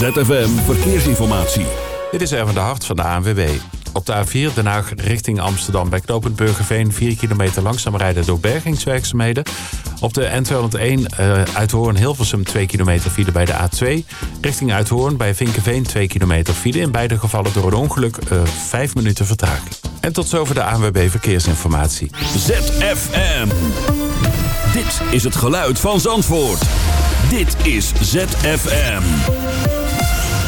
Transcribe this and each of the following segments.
ZFM Verkeersinformatie. Dit is Erwin de Hart van de ANWB. Op de A4 Den Haag richting Amsterdam bij knooppunt Burgerveen... 4 kilometer langzaam rijden door bergingswerkzaamheden. Op de N201 uh, Uithoorn Hilversum 2 kilometer file bij de A2. Richting Uithoorn bij Vinkenveen 2 kilometer file. In beide gevallen door een ongeluk uh, 5 minuten vertraging. En tot zover de ANWB Verkeersinformatie. ZFM. Dit is het geluid van Zandvoort. Dit is ZFM.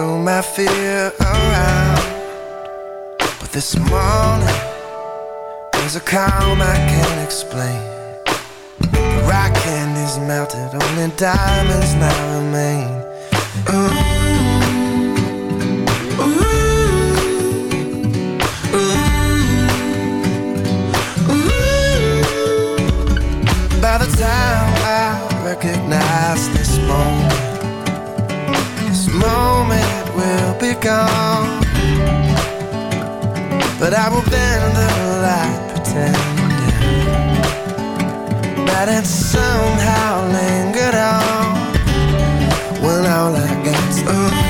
Threw my fear around. But this morning, there's a calm I can't explain. The rock candy's melted, only diamonds now remain. Ooh. By the time I recognize this moment, moment will be gone. But I will bend the light, pretending that it somehow lingered on. When all I got's ooh.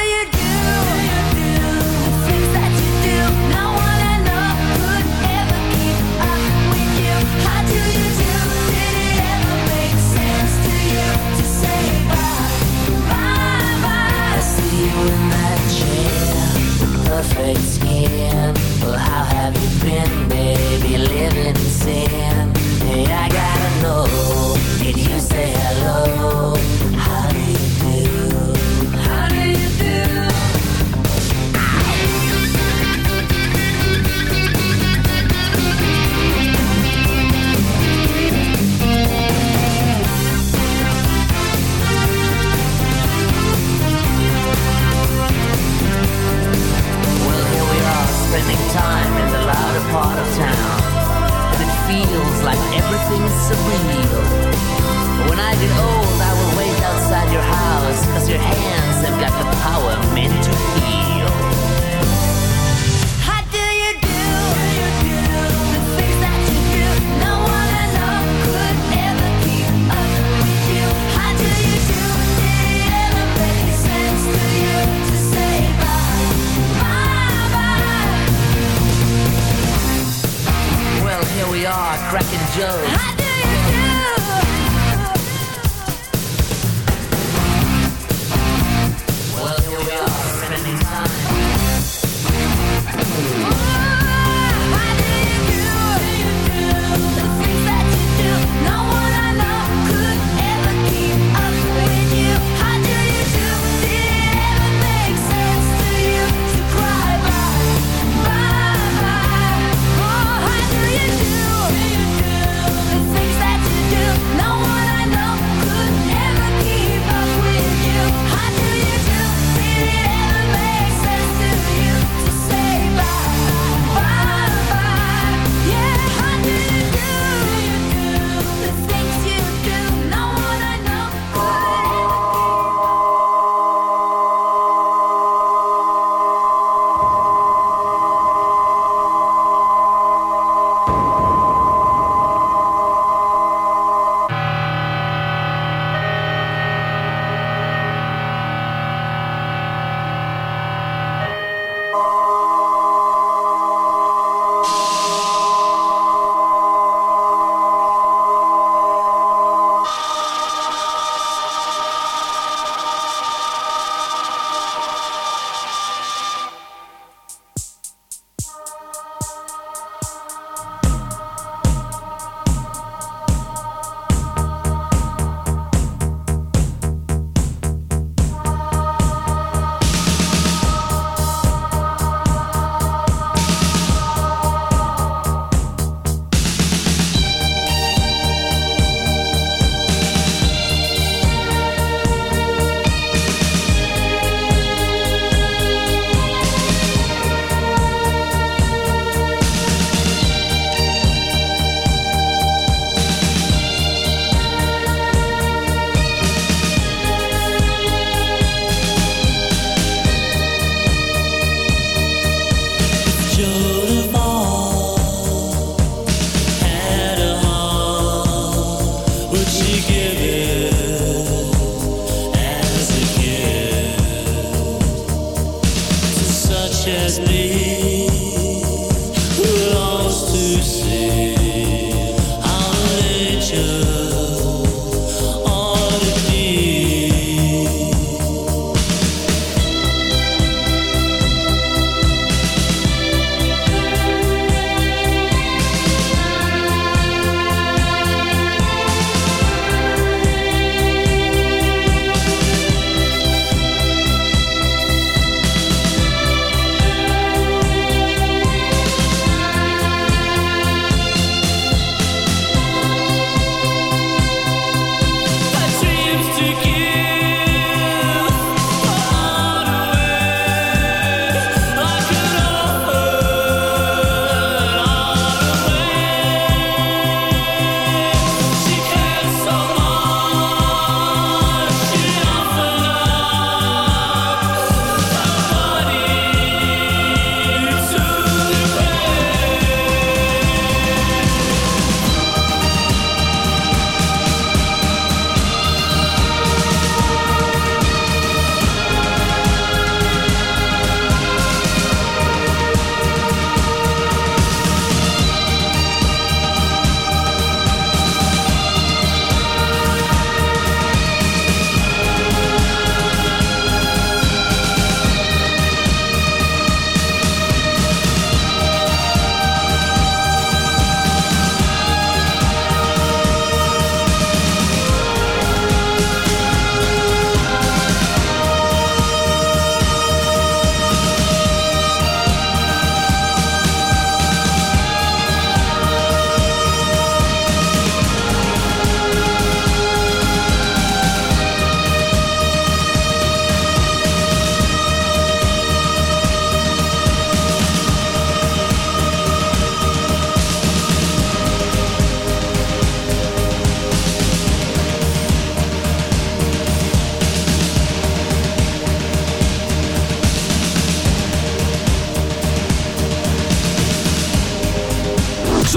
in that chair perfect skin. Well, how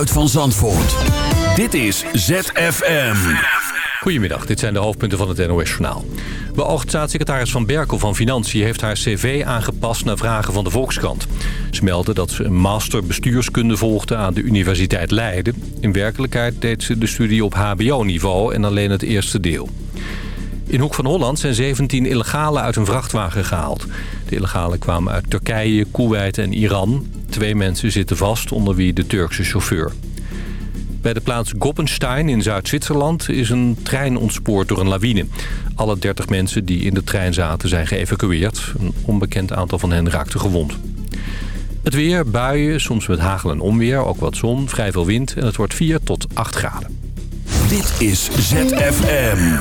geluid van Zandvoort. Dit is ZFM. Goedemiddag, dit zijn de hoofdpunten van het NOS-journaal. Beoogd staatssecretaris Van Berkel van Financiën heeft haar cv aangepast naar vragen van de Volkskrant. Ze meldde dat ze een master bestuurskunde volgde aan de Universiteit Leiden. In werkelijkheid deed ze de studie op hbo-niveau en alleen het eerste deel. In Hoek van Holland zijn 17 illegalen uit een vrachtwagen gehaald. De illegalen kwamen uit Turkije, Koeweit en Iran. Twee mensen zitten vast, onder wie de Turkse chauffeur. Bij de plaats Goppenstein in Zuid-Zwitserland is een trein ontspoord door een lawine. Alle 30 mensen die in de trein zaten zijn geëvacueerd. Een onbekend aantal van hen raakte gewond. Het weer, buien, soms met hagel en onweer, ook wat zon, vrij veel wind en het wordt 4 tot 8 graden. Dit is ZFM.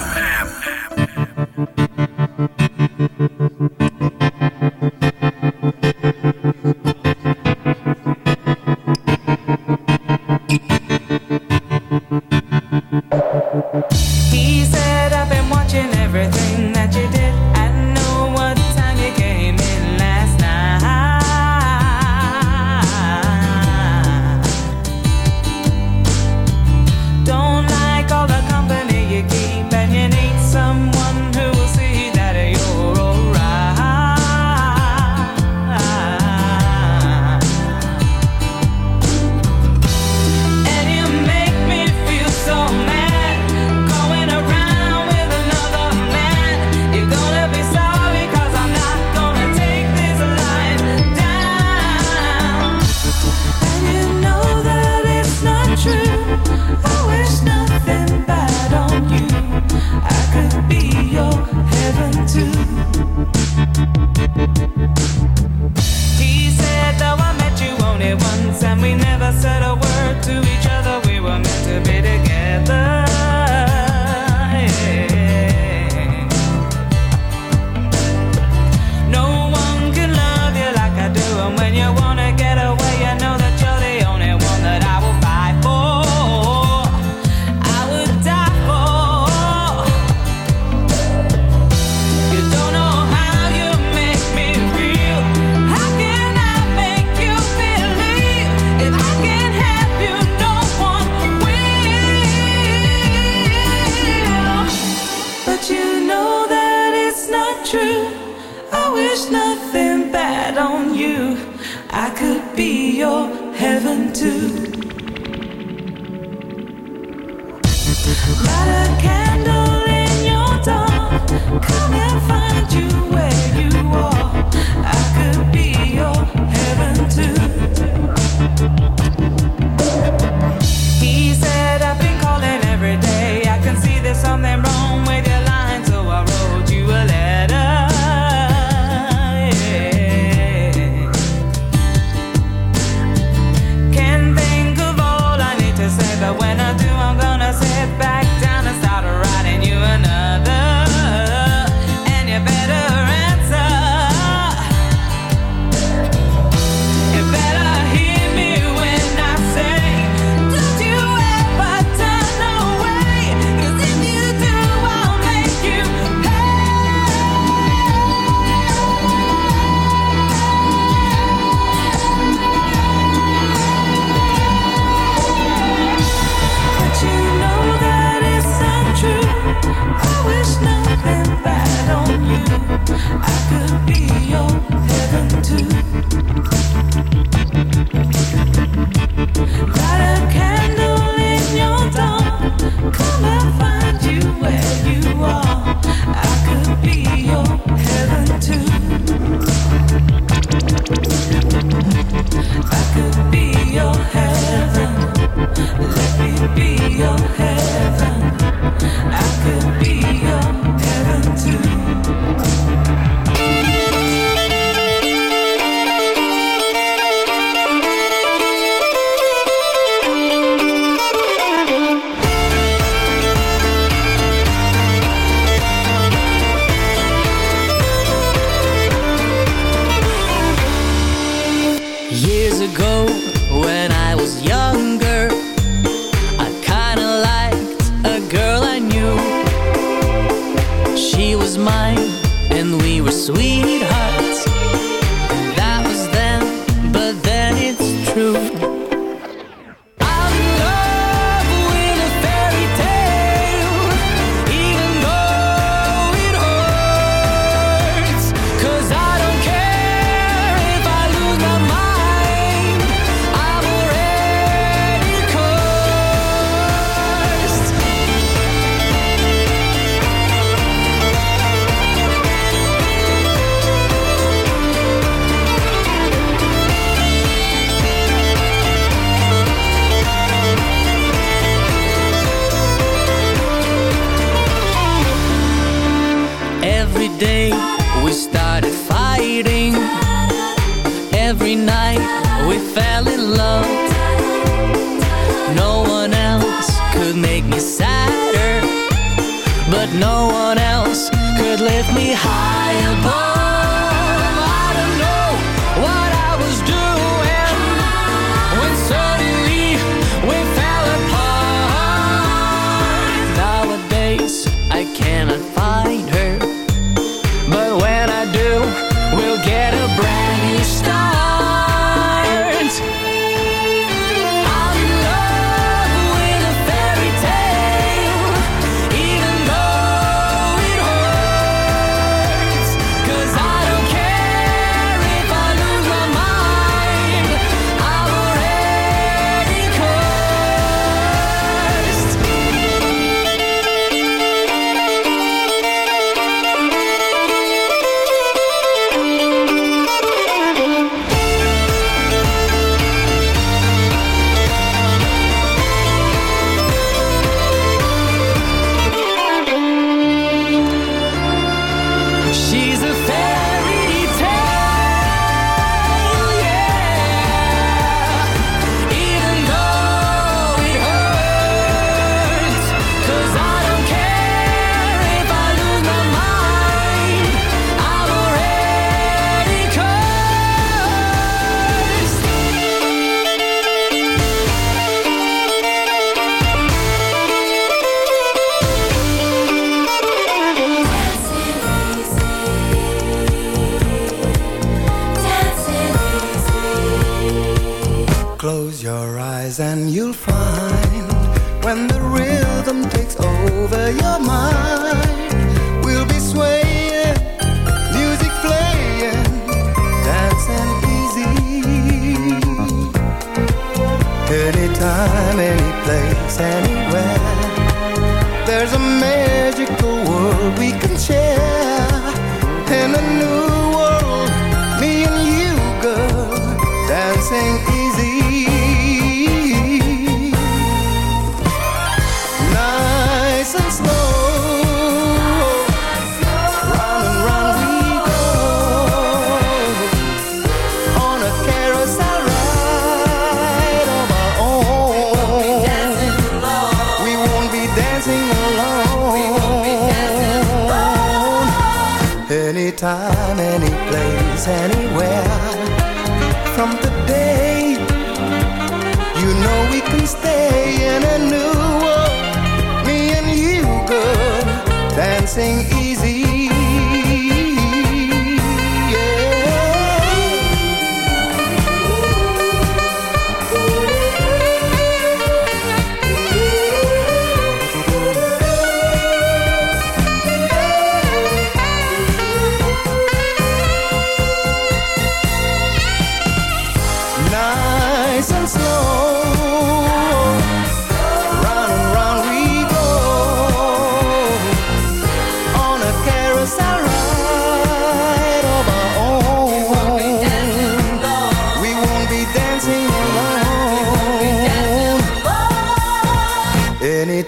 Dancing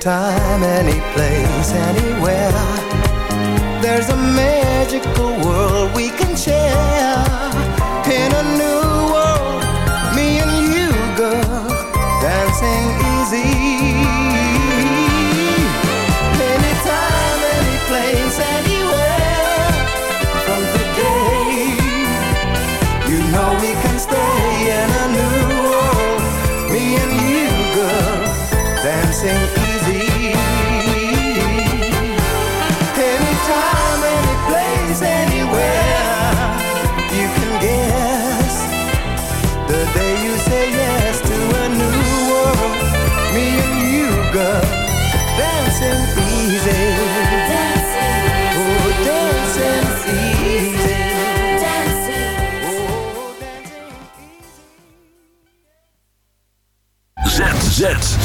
Anytime,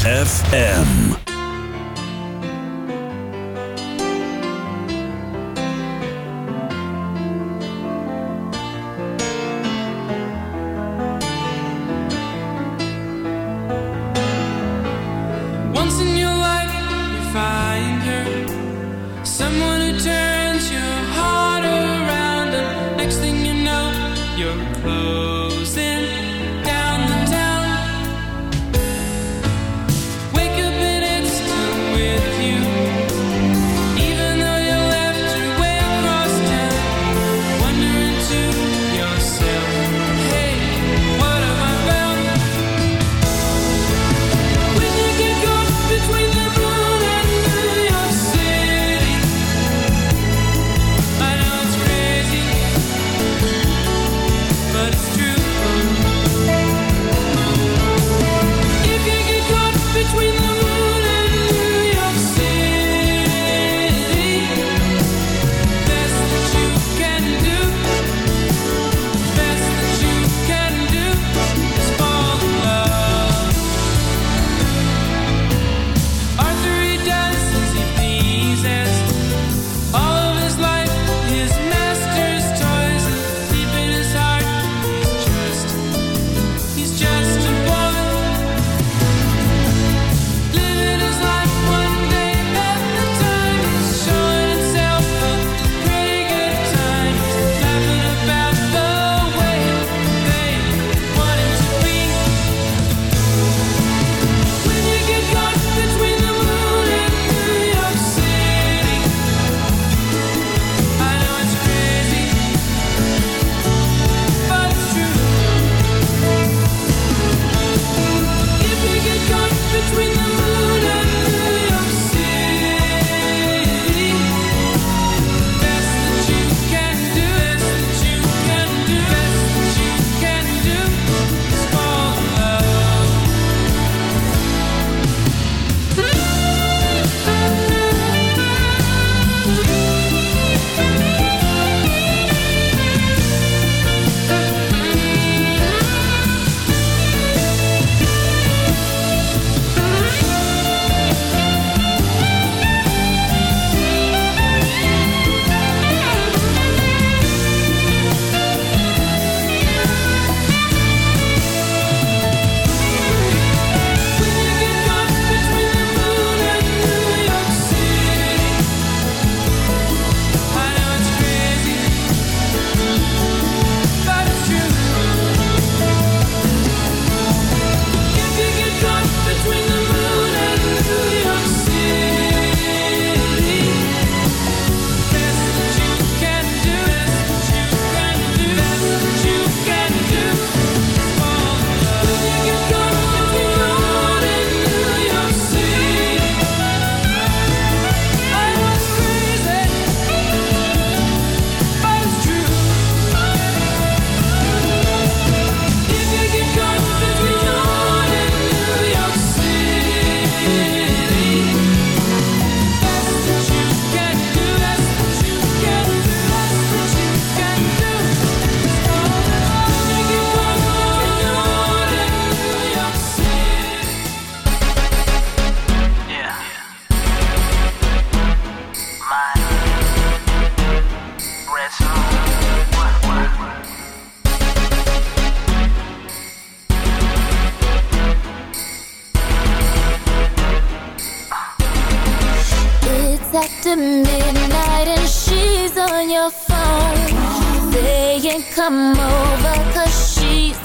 FM.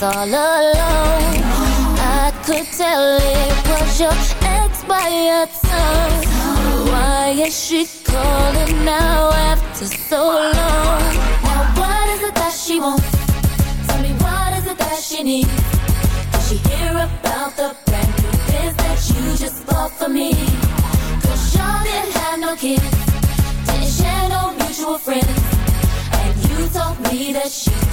all alone I could tell it was your ex by your tongue Why is she calling now after so long? Now what is it that she wants? Tell me what is it that she needs? Did she hear about the brand new biz that you just bought for me? Cause y'all didn't have no kids Didn't share no mutual friends And you told me that she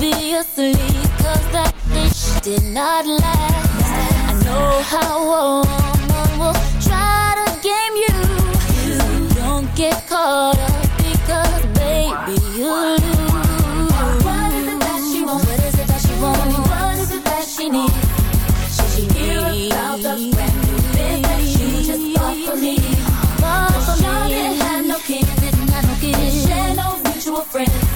obviously Cause that dish did not last I know how a woman will try to game you so don't get caught up because baby you lose What is it that she wants? What is it that she she needs? Should she about the brand new bit that you just bought for me? Bought for me. Didn't have no kids, didn't have no kids Share no mutual friends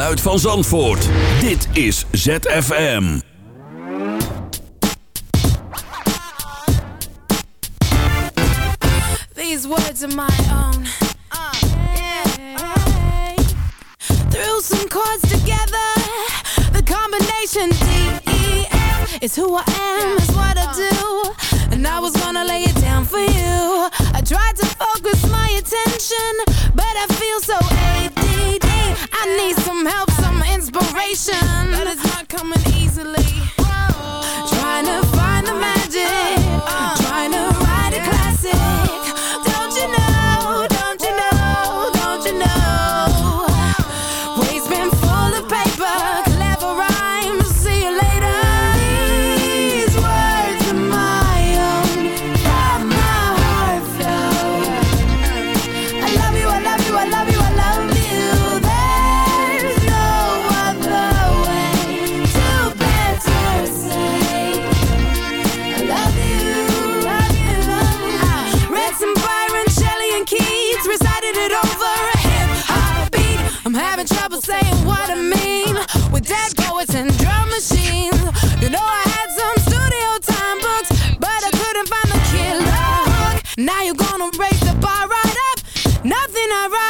geluid van Zandvoort. Dit is ZFM. These words are my own. Uh. Threw some chords together. The combination D E M is who I am, is what I do. And I was gonna lay it down for you. I tried to focus my attention That is not coming Now you're gonna raise the bar right up. Nothing I write.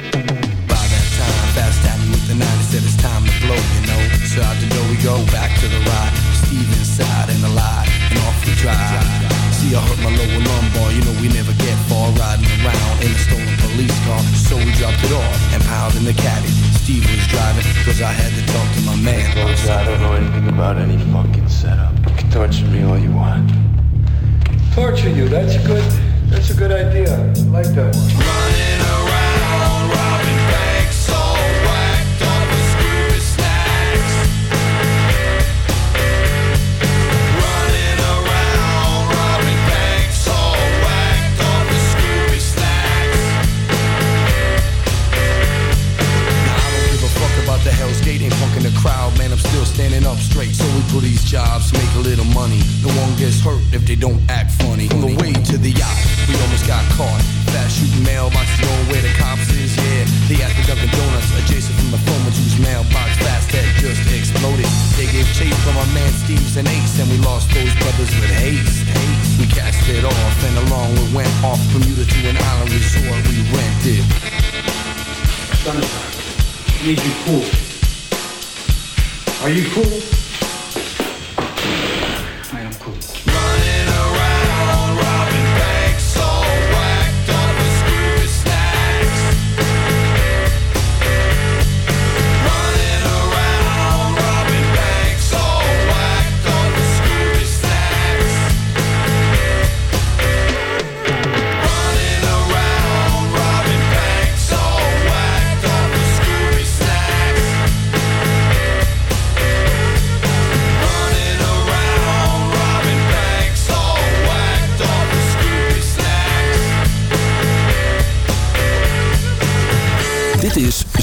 Coast. and we lost those brothers with haste. We cast it off and along we went off Bermuda to an island resort we rented. Summertime, need you cool. Are you cool?